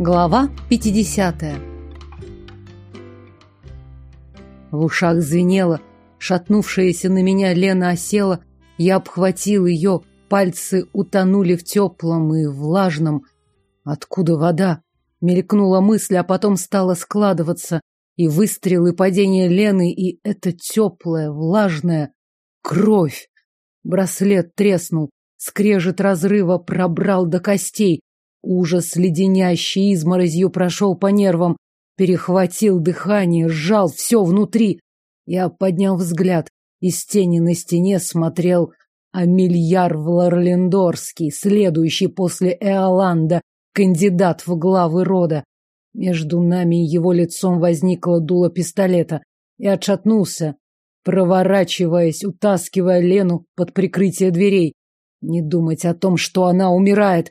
Глава 50 В ушах звенело, шатнувшаяся на меня Лена осела, я обхватил ее, пальцы утонули в теплом и влажном. Откуда вода? Мелькнула мысль, а потом стала складываться. И выстрел, и падение Лены, и это теплая, влажная кровь. Браслет треснул, скрежет разрыва пробрал до костей. Ужас леденящий изморозью прошел по нервам, перехватил дыхание, сжал все внутри. Я поднял взгляд. Из тени на стене смотрел Амильяр Вларлендорский, следующий после Эоланда, кандидат в главы рода. Между нами и его лицом возникло дуло пистолета и отшатнулся, проворачиваясь, утаскивая Лену под прикрытие дверей. Не думать о том, что она умирает.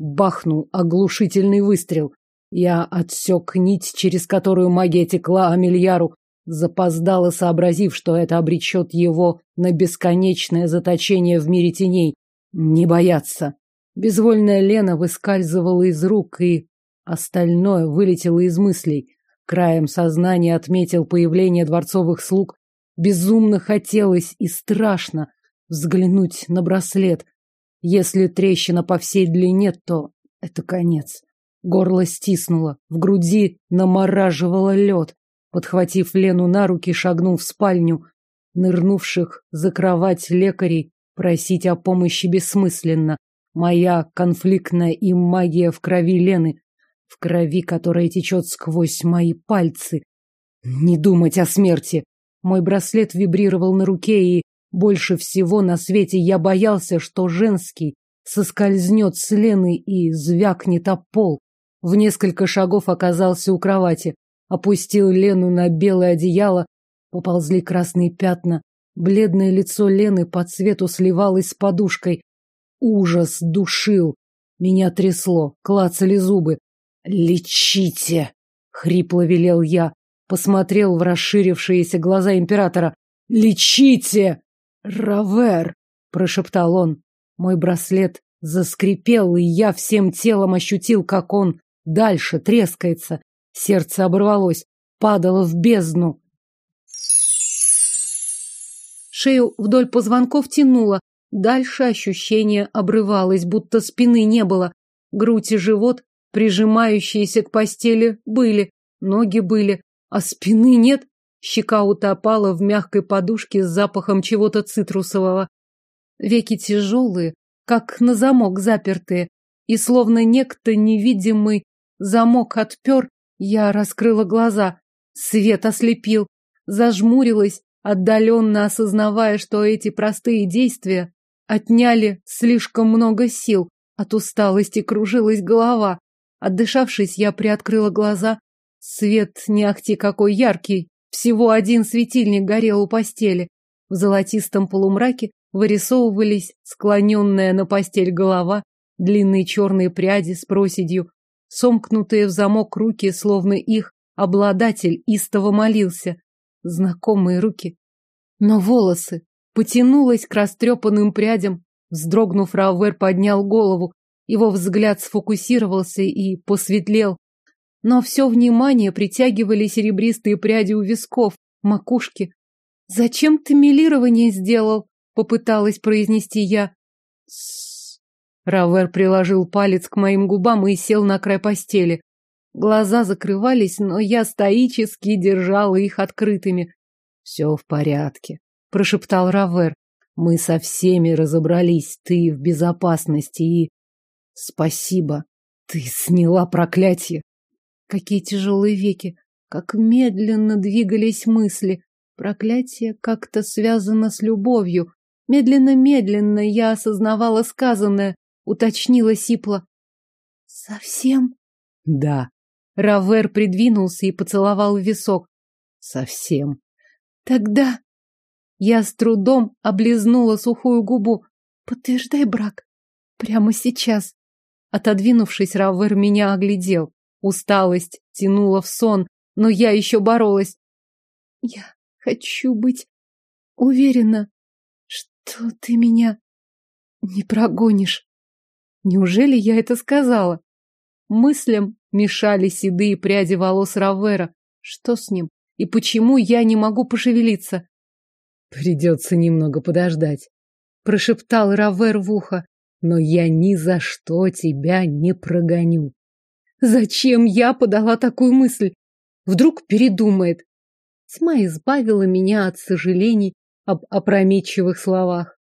Бахнул оглушительный выстрел. Я отсек нить, через которую магия текла Амельяру, запоздало сообразив, что это обречет его на бесконечное заточение в мире теней. Не бояться. Безвольная Лена выскальзывала из рук, и остальное вылетело из мыслей. Краем сознания отметил появление дворцовых слуг. Безумно хотелось и страшно взглянуть на браслет, если трещина по всей длине, то это конец. Горло стиснуло, в груди намораживало лед. Подхватив Лену на руки, шагнул в спальню. Нырнувших за кровать лекарей просить о помощи бессмысленно. Моя конфликтная им магия в крови Лены, в крови, которая течет сквозь мои пальцы. Не думать о смерти. Мой браслет вибрировал на руке, и больше всего на свете я боялся, что женский соскользнет с Лены и звякнет о пол. В несколько шагов оказался у кровати, опустил Лену на белое одеяло, поползли красные пятна. Бледное лицо Лены по цвету сливалось с подушкой. Ужас душил. Меня трясло, клацали зубы. «Лечите!» — хрипло велел я. Посмотрел в расширившиеся глаза императора. «Лечите!» «Равер!» — прошептал он. Мой браслет заскрипел, и я всем телом ощутил, как он дальше трескается. Сердце оборвалось, падало в бездну. Шею вдоль позвонков тянуло. Дальше ощущение обрывалось, будто спины не было. Грудь и живот, прижимающиеся к постели, были, ноги были, а спины нет. Щека утопала в мягкой подушке с запахом чего-то цитрусового. Веки тяжелые, как на замок запертые, и словно некто невидимый замок отпер, я раскрыла глаза. Свет ослепил, зажмурилась, отдаленно осознавая, что эти простые действия отняли слишком много сил. От усталости кружилась голова. Отдышавшись, я приоткрыла глаза. Свет не ахти какой яркий, всего один светильник горел у постели. В золотистом полумраке вырисовывались склоненная на постель голова, длинные черные пряди с проседью, сомкнутые в замок руки, словно их обладатель истово молился. Знакомые руки. Но волосы. Потянулась к растрепанным прядям. Вздрогнув, Раувер поднял голову. Его взгляд сфокусировался и посветлел, но все внимание притягивали серебристые пряди у висков, макушки. «Зачем ты милирование сделал?» — попыталась произнести я. «Тссс». Равер приложил палец к моим губам и сел на край постели. Глаза закрывались, но я стоически держала их открытыми. «Все в порядке», — прошептал Равер. «Мы со всеми разобрались, ты в безопасности и...» «Спасибо, ты сняла проклятие». Какие тяжелые веки, как медленно двигались мысли. Проклятие как-то связано с любовью. Медленно-медленно я осознавала сказанное, уточнила Сипла. Совсем? Да. Равер придвинулся и поцеловал висок. Совсем. Тогда я с трудом облизнула сухую губу. Подтверждай брак. Прямо сейчас. Отодвинувшись, Равер меня оглядел. Усталость тянула в сон, но я еще боролась. Я хочу быть уверена, что ты меня не прогонишь. Неужели я это сказала? Мыслям мешали седые пряди волос Равера. Что с ним? И почему я не могу пошевелиться? Придется немного подождать, прошептал Равер в ухо. Но я ни за что тебя не прогоню. Зачем я подала такую мысль? Вдруг передумает. Тьма избавила меня от сожалений об опрометчивых словах.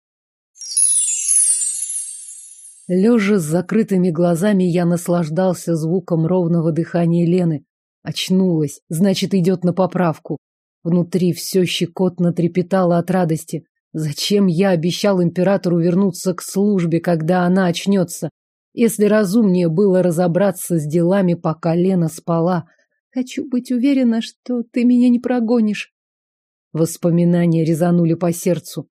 Лежа с закрытыми глазами, я наслаждался звуком ровного дыхания Лены. Очнулась, значит, идет на поправку. Внутри все щекотно трепетало от радости. Зачем я обещал императору вернуться к службе, когда она очнется? Если разумнее было разобраться с делами, пока Лена спала. Хочу быть уверена, что ты меня не прогонишь. Воспоминания резанули по сердцу.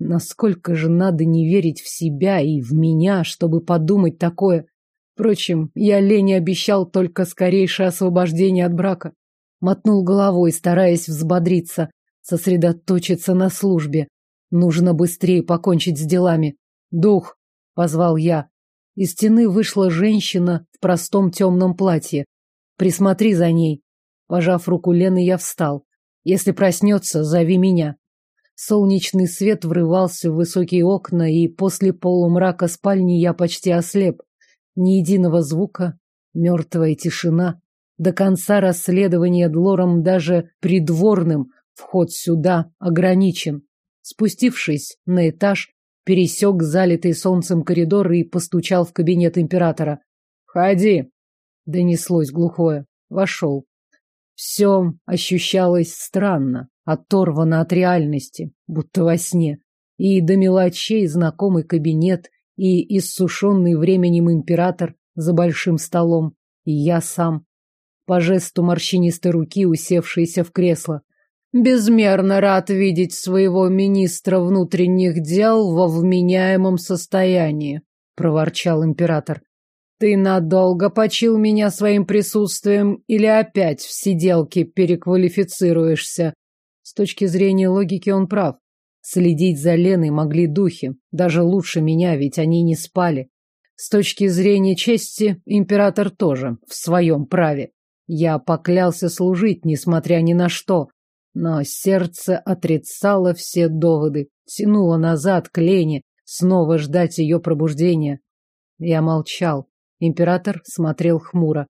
Насколько же надо не верить в себя и в меня, чтобы подумать такое? Впрочем, я Лене обещал только скорейшее освобождение от брака. Мотнул головой, стараясь взбодриться, сосредоточиться на службе. Нужно быстрее покончить с делами. «Дух!» — позвал я. Из стены вышла женщина в простом темном платье. «Присмотри за ней». Пожав руку Лены, я встал. «Если проснется, зови меня». Солнечный свет врывался в высокие окна, и после полумрака спальни я почти ослеп. Ни единого звука, мертвая тишина. До конца расследования Длором даже придворным вход сюда ограничен. Спустившись на этаж, пересек залитый солнцем коридор и постучал в кабинет императора. «Входи!» — донеслось глухое. Вошел. Все ощущалось странно, оторвано от реальности, будто во сне. И до мелочей знакомый кабинет, и иссушенный временем император за большим столом, и я сам. По жесту морщинистой руки, усевшейся в кресло. Безмерно рад видеть своего министра внутренних дел во вменяемом состоянии, проворчал император. Ты надолго почил меня своим присутствием или опять в сиделке переквалифицируешься? С точки зрения логики он прав. Следить за Леной могли духи, даже лучше меня, ведь они не спали. С точки зрения чести, император тоже в своем праве. Я поклялся служить, несмотря ни на что. Но сердце отрицало все доводы, тянуло назад к Лене, снова ждать ее пробуждения. Я молчал. Император смотрел хмуро.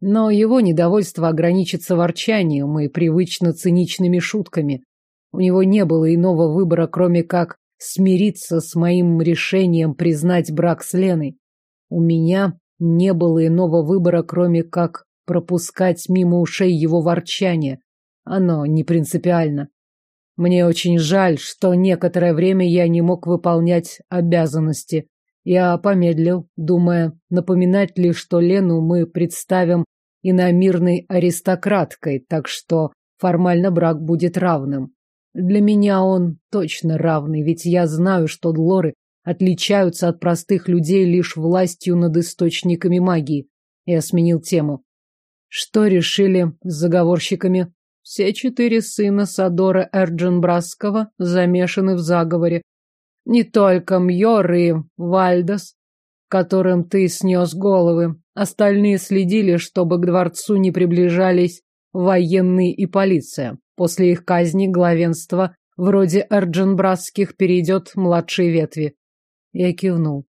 Но его недовольство ограничится ворчанием и привычно циничными шутками. У него не было иного выбора, кроме как смириться с моим решением признать брак с Леной. У меня не было иного выбора, кроме как пропускать мимо ушей его ворчание. Оно не принципиально. Мне очень жаль, что некоторое время я не мог выполнять обязанности. Я помедлил, думая, напоминать ли, что Лену мы представим иномирной аристократкой, так что формально брак будет равным. Для меня он точно равный, ведь я знаю, что длоры отличаются от простых людей лишь властью над источниками магии. Я сменил тему. Что решили с заговорщиками? Все четыре сына Садора Эрдженбрасского замешаны в заговоре. Не только Мьор и Вальдос, которым ты снес головы. Остальные следили, чтобы к дворцу не приближались военные и полиция. После их казни главенство вроде Эрдженбрасских перейдет младшие ветви. Я кивнул.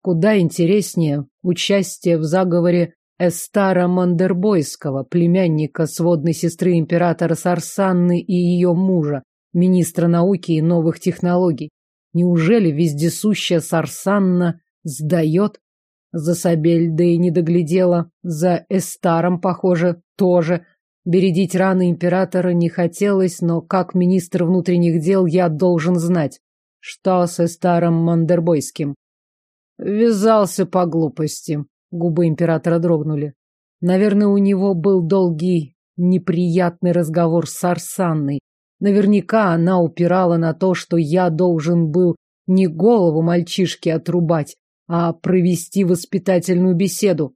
Куда интереснее участие в заговоре Эстара Мандербойского, племянника сводной сестры императора Сарсанны и ее мужа, министра науки и новых технологий. Неужели вездесущая Сарсанна сдает? За Сабельдой не доглядела, за Эстаром, похоже, тоже – Бередить раны императора не хотелось, но как министр внутренних дел я должен знать, что со старым Мандербойским. Ввязался по глупости. Губы императора дрогнули. Наверное, у него был долгий, неприятный разговор с Арсанной. Наверняка она упирала на то, что я должен был не голову мальчишки отрубать, а провести воспитательную беседу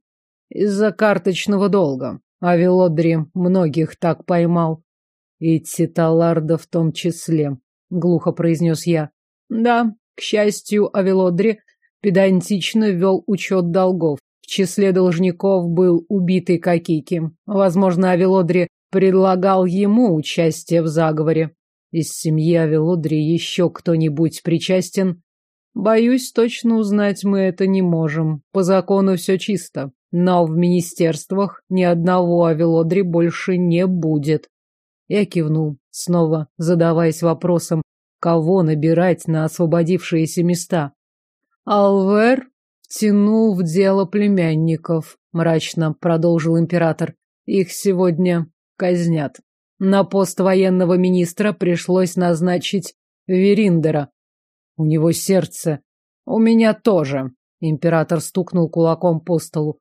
из-за карточного долга. А Велодри многих так поймал. И Титаларда в том числе, глухо произнес я. Да, к счастью, Авелодри педантично вел учет долгов. В числе должников был убитый Кокики. Возможно, Авелодри предлагал ему участие в заговоре. Из семьи Авелодри еще кто-нибудь причастен? Боюсь, точно узнать мы это не можем. По закону все чисто. Но в министерствах ни одного Авелодри больше не будет. Я кивнул, снова задаваясь вопросом, кого набирать на освободившиеся места. Алвер втянул в дело племянников, мрачно продолжил император. Их сегодня казнят. На пост военного министра пришлось назначить Вериндера. У него сердце. У меня тоже. Император стукнул кулаком по столу.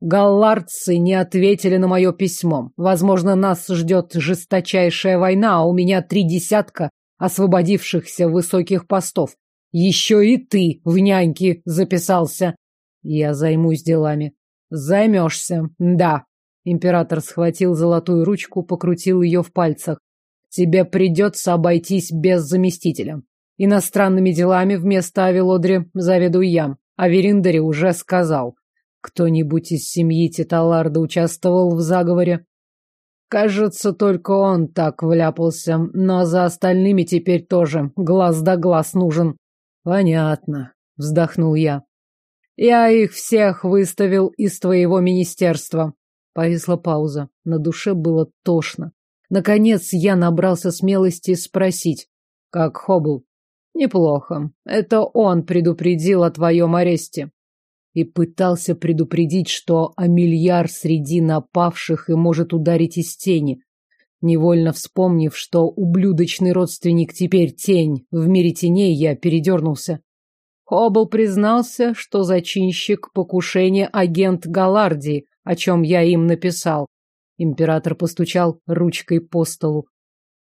Галлардцы не ответили на мое письмо. Возможно, нас ждет жесточайшая война, а у меня три десятка освободившихся высоких постов. Еще и ты в няньки записался. Я займусь делами. Займешься, да. Император схватил золотую ручку, покрутил ее в пальцах. Тебе придется обойтись без заместителя. Иностранными делами вместо Авелодри заведую я. А Вериндере уже сказал. Кто-нибудь из семьи Титаларда участвовал в заговоре? Кажется, только он так вляпался, но за остальными теперь тоже глаз да глаз нужен. Понятно, вздохнул я. Я их всех выставил из твоего министерства. Повисла пауза. На душе было тошно. Наконец я набрался смелости спросить. Как Хоббл? Неплохо. Это он предупредил о твоем аресте и пытался предупредить, что Амильяр среди напавших и может ударить из тени. Невольно вспомнив, что ублюдочный родственник теперь тень, в мире теней я передернулся. Хоббл признался, что зачинщик покушения агент Галардии, о чем я им написал. Император постучал ручкой по столу.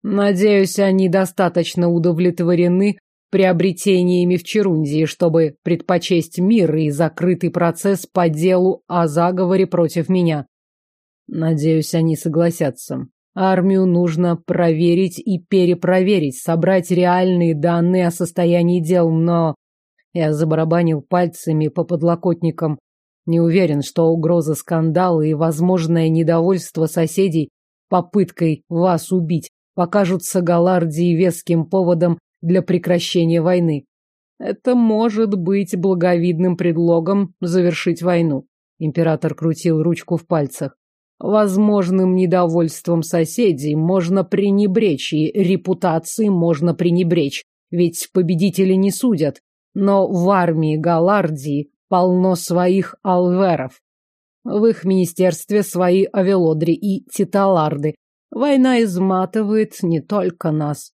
Надеюсь, они достаточно удовлетворены приобретениями в Черундии, чтобы предпочесть мир и закрытый процесс по делу о заговоре против меня. Надеюсь, они согласятся. Армию нужно проверить и перепроверить, собрать реальные данные о состоянии дел, но... Я забарабанил пальцами по подлокотникам. Не уверен, что угроза скандала и возможное недовольство соседей попыткой вас убить покажутся Галардии веским поводом для прекращения войны. Это может быть благовидным предлогом завершить войну. Император крутил ручку в пальцах. Возможным недовольством соседей можно пренебречь, и репутации можно пренебречь, ведь победители не судят. Но в армии Галардии полно своих алверов. В их министерстве свои авелодри и титаларды. Война изматывает не только нас.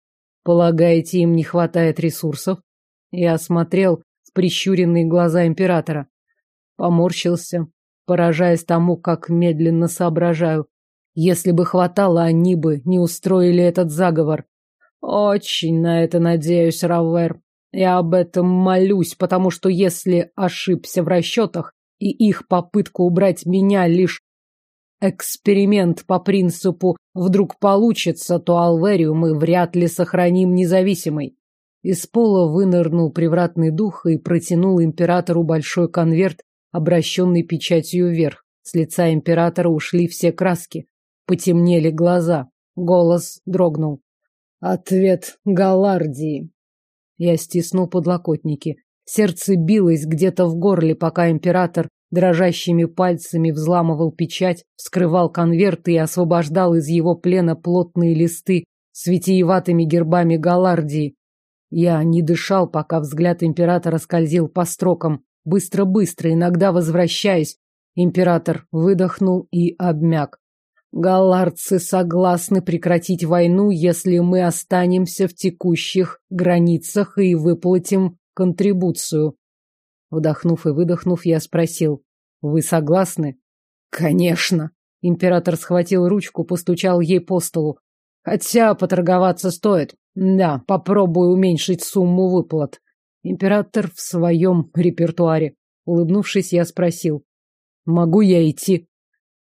Полагаете, им не хватает ресурсов? Я осмотрел в прищуренные глаза императора. Поморщился, поражаясь тому, как медленно соображаю. Если бы хватало, они бы не устроили этот заговор. Очень на это надеюсь, Равер. Я об этом молюсь, потому что если ошибся в расчетах, и их попытка убрать меня лишь эксперимент по принципу «вдруг получится», то Алверию мы вряд ли сохраним независимой. Из пола вынырнул привратный дух и протянул императору большой конверт, обращенный печатью вверх. С лица императора ушли все краски. Потемнели глаза. Голос дрогнул. Ответ Галардии. Я стиснул подлокотники. Сердце билось где-то в горле, пока император дрожащими пальцами взламывал печать, вскрывал конверт и освобождал из его плена плотные листы с витиеватыми гербами Галардии. Я не дышал, пока взгляд императора скользил по строкам. Быстро-быстро, иногда возвращаясь, император выдохнул и обмяк. Галлардцы согласны прекратить войну, если мы останемся в текущих границах и выплатим контрибуцию. Вдохнув и выдохнув, я спросил. «Вы согласны?» «Конечно!» Император схватил ручку, постучал ей по столу. «Хотя поторговаться стоит. Да, попробую уменьшить сумму выплат». Император в своем репертуаре. Улыбнувшись, я спросил. «Могу я идти?»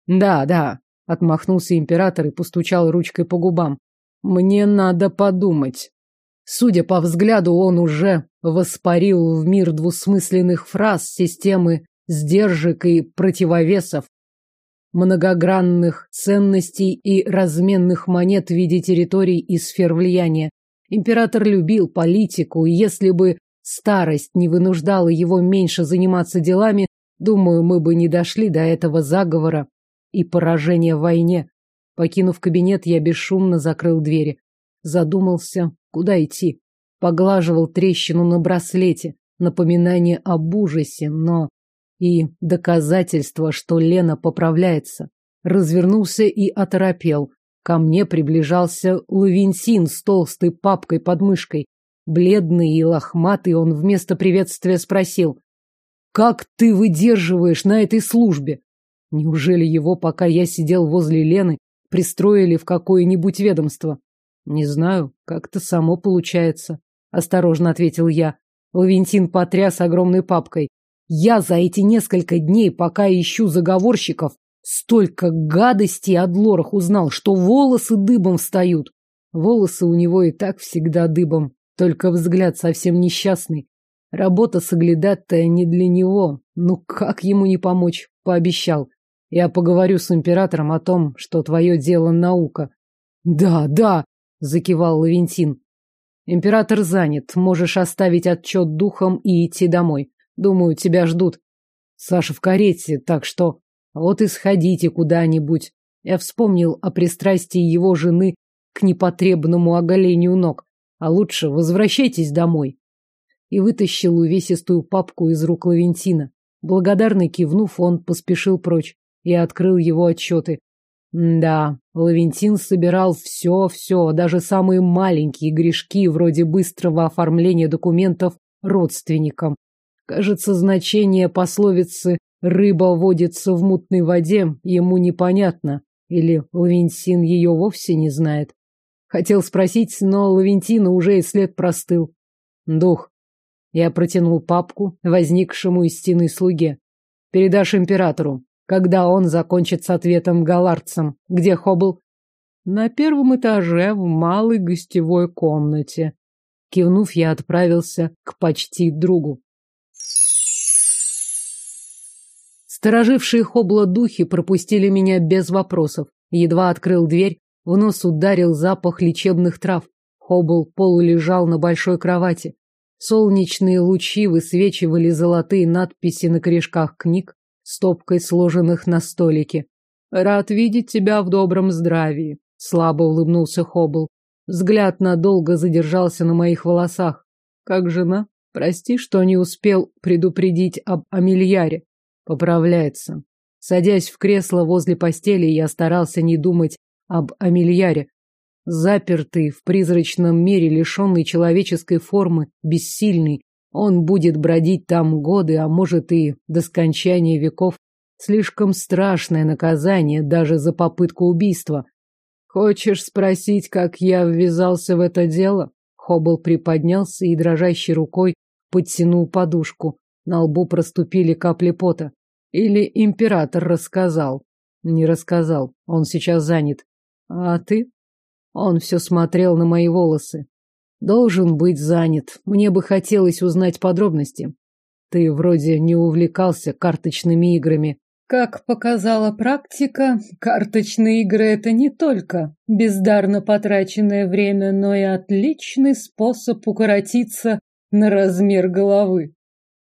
«Да, да», — отмахнулся император и постучал ручкой по губам. «Мне надо подумать». Судя по взгляду, он уже воспарил в мир двусмысленных фраз системы сдержек и противовесов, многогранных ценностей и разменных монет в виде территорий и сфер влияния. Император любил политику, и если бы старость не вынуждала его меньше заниматься делами, думаю, мы бы не дошли до этого заговора и поражения в войне. Покинув кабинет, я бесшумно закрыл двери. Задумался, куда идти. Поглаживал трещину на браслете, напоминание об ужасе, но и доказательство, что Лена поправляется. Развернулся и оторопел. Ко мне приближался Лавинсин с толстой папкой под мышкой. Бледный и лохматый он вместо приветствия спросил. «Как ты выдерживаешь на этой службе?» Неужели его, пока я сидел возле Лены, пристроили в какое-нибудь ведомство? Не знаю, как-то само получается. Осторожно ответил я. Лавентин потряс огромной папкой. Я за эти несколько дней, пока ищу заговорщиков, столько гадостей о Длорах узнал, что волосы дыбом встают. Волосы у него и так всегда дыбом, только взгляд совсем несчастный. Работа соглядатая не для него. Ну как ему не помочь? Пообещал. Я поговорю с императором о том, что твое дело наука. Да, да, закивал Лавентин. Император занят, можешь оставить отчет духом и идти домой. Думаю, тебя ждут. Саша в карете, так что... Вот и сходите куда-нибудь. Я вспомнил о пристрастии его жены к непотребному оголению ног. А лучше возвращайтесь домой. И вытащил увесистую папку из рук Лавентина. Благодарно кивнув, он поспешил прочь. Я открыл его отчеты. Да, Лавентин собирал все-все, даже самые маленькие грешки, вроде быстрого оформления документов родственникам. Кажется, значение пословицы «рыба водится в мутной воде» ему непонятно. Или Лавентин ее вовсе не знает. Хотел спросить, но Лавентина уже и след простыл. Дух. Я протянул папку возникшему из стены слуге. Передашь императору, когда он закончит с ответом галарцам. Где Хоббл? На первом этаже в малой гостевой комнате. Кивнув, я отправился к почти другу. Сторожившие хобла духи пропустили меня без вопросов. Едва открыл дверь, в нос ударил запах лечебных трав. Хоббл полулежал на большой кровати. Солнечные лучи высвечивали золотые надписи на корешках книг, стопкой сложенных на столике. «Рад видеть тебя в добром здравии», — слабо улыбнулся Хоббл. Взгляд надолго задержался на моих волосах. «Как жена? Прости, что не успел предупредить об Амельяре. Поправляется. Садясь в кресло возле постели, я старался не думать об Амельяре. Запертый в призрачном мире, лишенный человеческой формы, бессильный, он будет бродить там годы, а может и до скончания веков. Слишком страшное наказание даже за попытку убийства. Хочешь спросить, как я ввязался в это дело? Хоббл приподнялся и дрожащей рукой подтянул подушку. На лбу проступили капли пота. Или император рассказал? Не рассказал. Он сейчас занят. А ты? Он все смотрел на мои волосы. Должен быть занят. Мне бы хотелось узнать подробности. Ты вроде не увлекался карточными играми. Как показала практика, карточные игры – это не только бездарно потраченное время, но и отличный способ укоротиться на размер головы.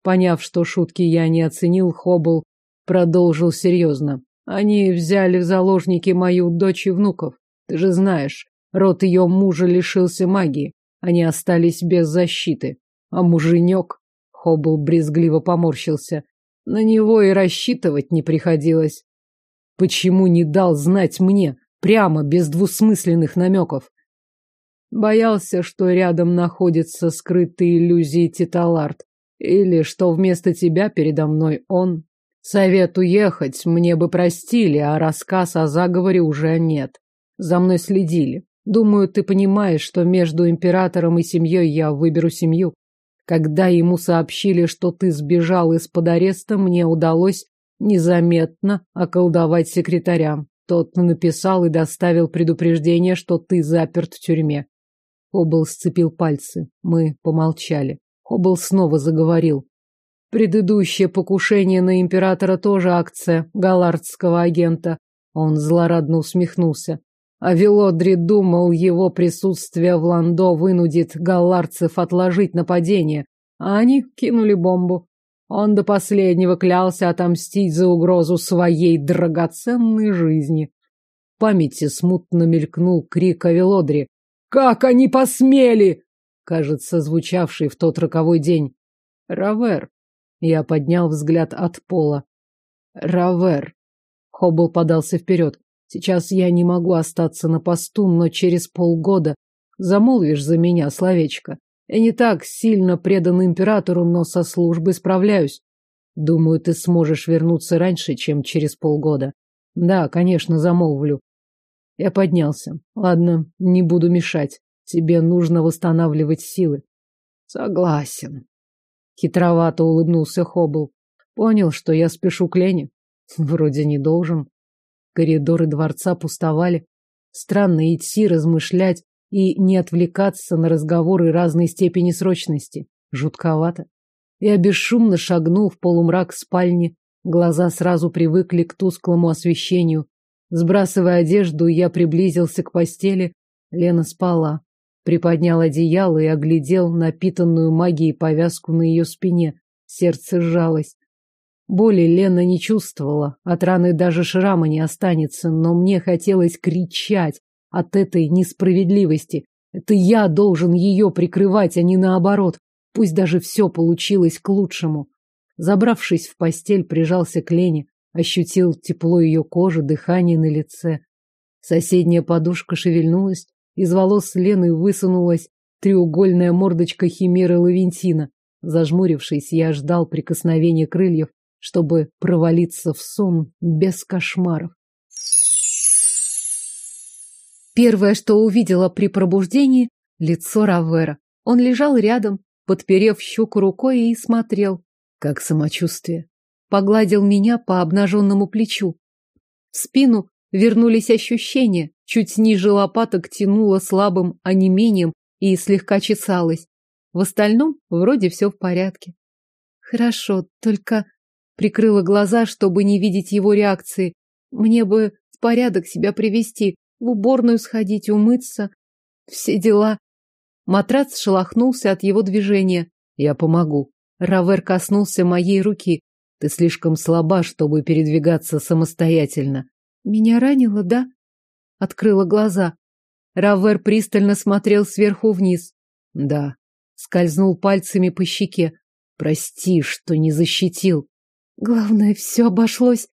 Поняв, что шутки я не оценил, Хоббл Продолжил серьезно. Они взяли в заложники мою дочь и внуков. Ты же знаешь, род ее мужа лишился магии. Они остались без защиты. А муженек... Хоббл брезгливо поморщился. На него и рассчитывать не приходилось. Почему не дал знать мне, прямо, без двусмысленных намеков? Боялся, что рядом находится скрытые иллюзии Титалард. Или что вместо тебя передо мной он, Совет уехать мне бы простили, а рассказ о заговоре уже нет. За мной следили. Думаю, ты понимаешь, что между императором и семьей я выберу семью. Когда ему сообщили, что ты сбежал из-под ареста, мне удалось незаметно околдовать секретаря. Тот написал и доставил предупреждение, что ты заперт в тюрьме. Хоббл сцепил пальцы. Мы помолчали. Хоббл снова заговорил. Предыдущее покушение на императора тоже акция галардского агента. Он злорадно усмехнулся. А Велодри думал, его присутствие в Ландо вынудит галларцев отложить нападение, а они кинули бомбу. Он до последнего клялся отомстить за угрозу своей драгоценной жизни. В памяти смутно мелькнул крик о. «Как они посмели!» кажется, звучавший в тот роковой день. «Равер!» Я поднял взгляд от пола. «Равер!» Хоббл подался вперед. «Сейчас я не могу остаться на посту, но через полгода замолвишь за меня словечко. Я не так сильно предан императору, но со службой справляюсь. Думаю, ты сможешь вернуться раньше, чем через полгода. Да, конечно, замолвлю. Я поднялся. Ладно, не буду мешать. Тебе нужно восстанавливать силы. Согласен. Хитровато улыбнулся Хоббл. Понял, что я спешу к Лене? Вроде не должен. Коридоры дворца пустовали. Странно идти, размышлять и не отвлекаться на разговоры разной степени срочности. Жутковато. Я бесшумно шагнул в полумрак спальни. Глаза сразу привыкли к тусклому освещению. Сбрасывая одежду, я приблизился к постели. Лена спала. Приподнял одеяло и оглядел напитанную магией повязку на ее спине. Сердце сжалось. Боли Лена не чувствовала, от раны даже шрама не останется, но мне хотелось кричать от этой несправедливости. Это я должен ее прикрывать, а не наоборот. Пусть даже все получилось к лучшему. Забравшись в постель, прижался к Лене, ощутил тепло ее кожи, дыхание на лице. Соседняя подушка шевельнулась, из волос Лены высунулась треугольная мордочка химеры Лавентина. Зажмурившись, я ждал прикосновения крыльев, чтобы провалиться в сон без кошмаров. Первое, что увидела при пробуждении — лицо Равера. Он лежал рядом, подперев щеку рукой и смотрел. Как самочувствие. Погладил меня по обнаженному плечу. В спину вернулись ощущения. Чуть ниже лопаток тянуло слабым онемением и слегка чесалось. В остальном вроде все в порядке. Хорошо, только Прикрыла глаза, чтобы не видеть его реакции. Мне бы в порядок себя привести, в уборную сходить, умыться. Все дела. Матрац шелохнулся от его движения. Я помогу. Равер коснулся моей руки. Ты слишком слаба, чтобы передвигаться самостоятельно. Меня ранило, да? Открыла глаза. Равер пристально смотрел сверху вниз. Да. Скользнул пальцами по щеке. Прости, что не защитил. Главное, все обошлось.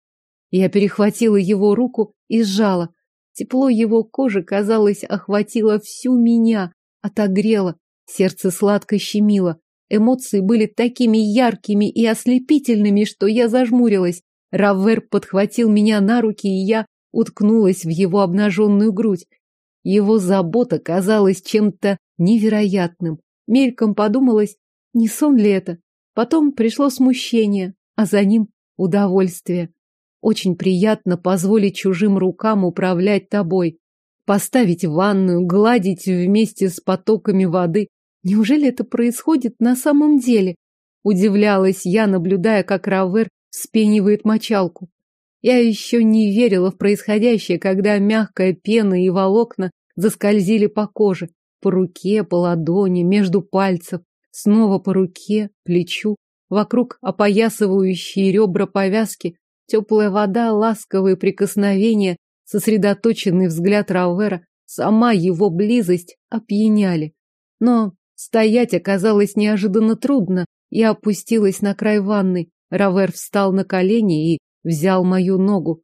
Я перехватила его руку и сжала. Тепло его кожи, казалось, охватило всю меня, отогрело, сердце сладко щемило. Эмоции были такими яркими и ослепительными, что я зажмурилась. Раввер подхватил меня на руки, и я уткнулась в его обнаженную грудь. Его забота казалась чем-то невероятным. Мельком подумалось, не сон ли это? Потом пришло смущение а за ним удовольствие. Очень приятно позволить чужим рукам управлять тобой, поставить в ванную, гладить вместе с потоками воды. Неужели это происходит на самом деле? Удивлялась я, наблюдая, как Равер вспенивает мочалку. Я еще не верила в происходящее, когда мягкая пена и волокна заскользили по коже, по руке, по ладони, между пальцев, снова по руке, плечу. Вокруг опоясывающие ребра повязки, теплая вода, ласковые прикосновения, сосредоточенный взгляд Равера, сама его близость опьяняли. Но стоять оказалось неожиданно трудно. Я опустилась на край ванны. Равер встал на колени и взял мою ногу.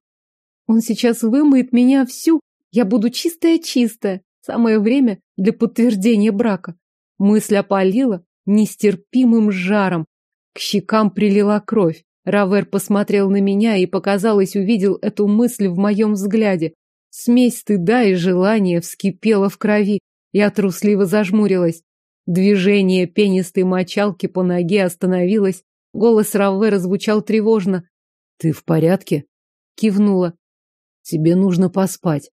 Он сейчас вымоет меня всю. Я буду чистая-чистая. Самое время для подтверждения брака. Мысль опалила нестерпимым жаром, к щекам прилила кровь. Равер посмотрел на меня и, показалось, увидел эту мысль в моем взгляде. Смесь стыда и желания вскипела в крови. Я трусливо зажмурилась. Движение пенистой мочалки по ноге остановилось. Голос Равера звучал тревожно. «Ты в порядке?» Кивнула. «Тебе нужно поспать».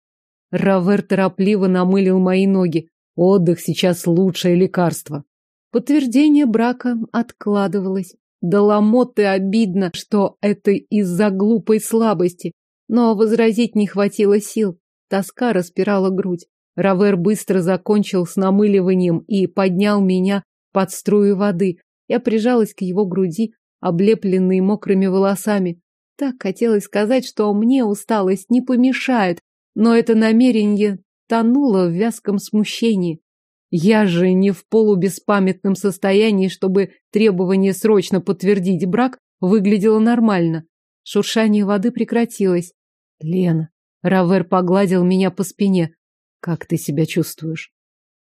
Равер торопливо намылил мои ноги. Отдых сейчас лучшее лекарство. Подтверждение брака откладывалось. До ломоты обидно, что это из-за глупой слабости. Но возразить не хватило сил. Тоска распирала грудь. Равер быстро закончил с намыливанием и поднял меня под струю воды. Я прижалась к его груди, облепленной мокрыми волосами. Так хотелось сказать, что мне усталость не помешает, но это намерение тонуло в вязком смущении. Я же не в полубеспамятном состоянии, чтобы требование срочно подтвердить брак выглядело нормально. Шуршание воды прекратилось. Лена, Равер погладил меня по спине. Как ты себя чувствуешь?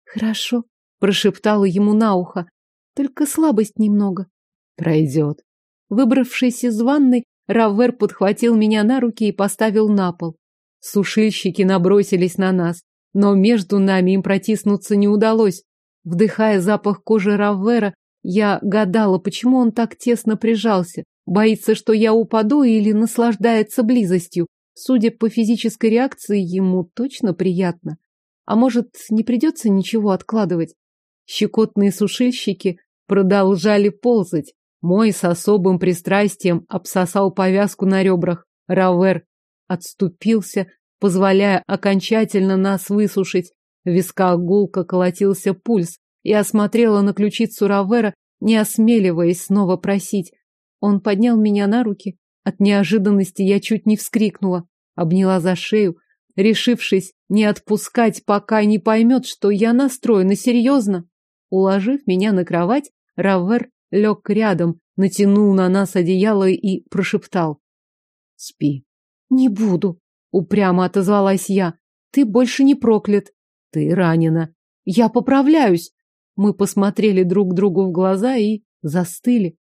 Хорошо, прошептала ему на ухо. Только слабость немного. Пройдет. Выбравшись из ванной, Равер подхватил меня на руки и поставил на пол. Сушильщики набросились на нас но между нами им протиснуться не удалось. Вдыхая запах кожи Раввера, я гадала, почему он так тесно прижался. Боится, что я упаду или наслаждается близостью. Судя по физической реакции, ему точно приятно. А может, не придется ничего откладывать? Щекотные сушильщики продолжали ползать. Мой с особым пристрастием обсосал повязку на ребрах. Равер отступился, позволяя окончательно нас высушить. В висках гулко колотился пульс. Я осмотрела на ключицу Равера, не осмеливаясь снова просить. Он поднял меня на руки. От неожиданности я чуть не вскрикнула. Обняла за шею, решившись не отпускать, пока не поймет, что я настроена серьезно. Уложив меня на кровать, Равер лег рядом, натянул на нас одеяло и прошептал. «Спи». «Не буду», Упрямо отозвалась я. Ты больше не проклят. Ты ранена. Я поправляюсь. Мы посмотрели друг другу в глаза и застыли.